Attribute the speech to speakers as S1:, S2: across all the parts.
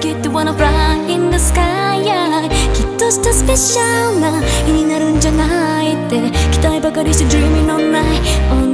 S1: きっと wanna fly in the sky、yeah、きっとしたスペシャルな日になるんじゃないって期待ばかりして dreaming all night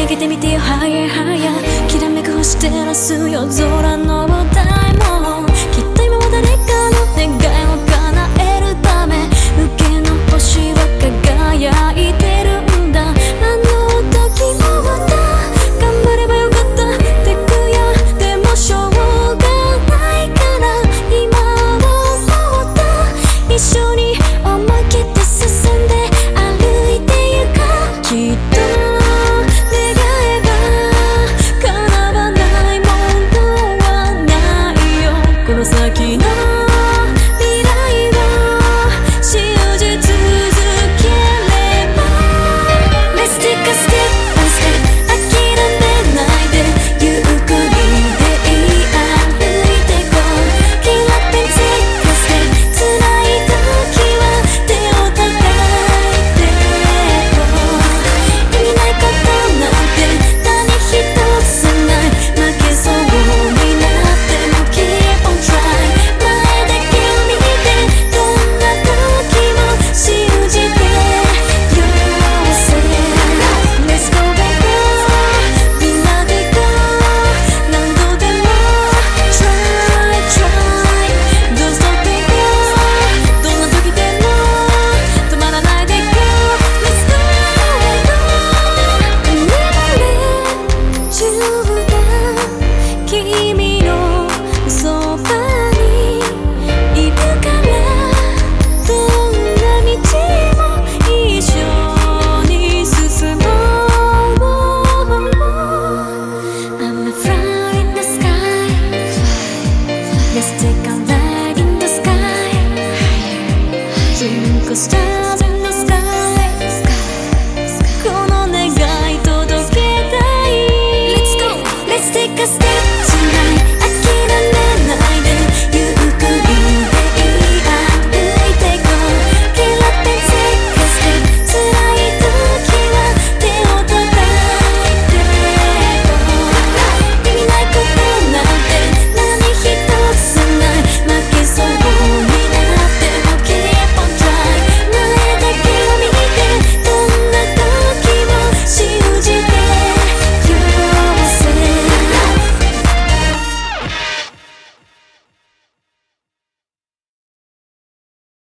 S1: 上げてみてよ。はやはやきらめく星照らす夜空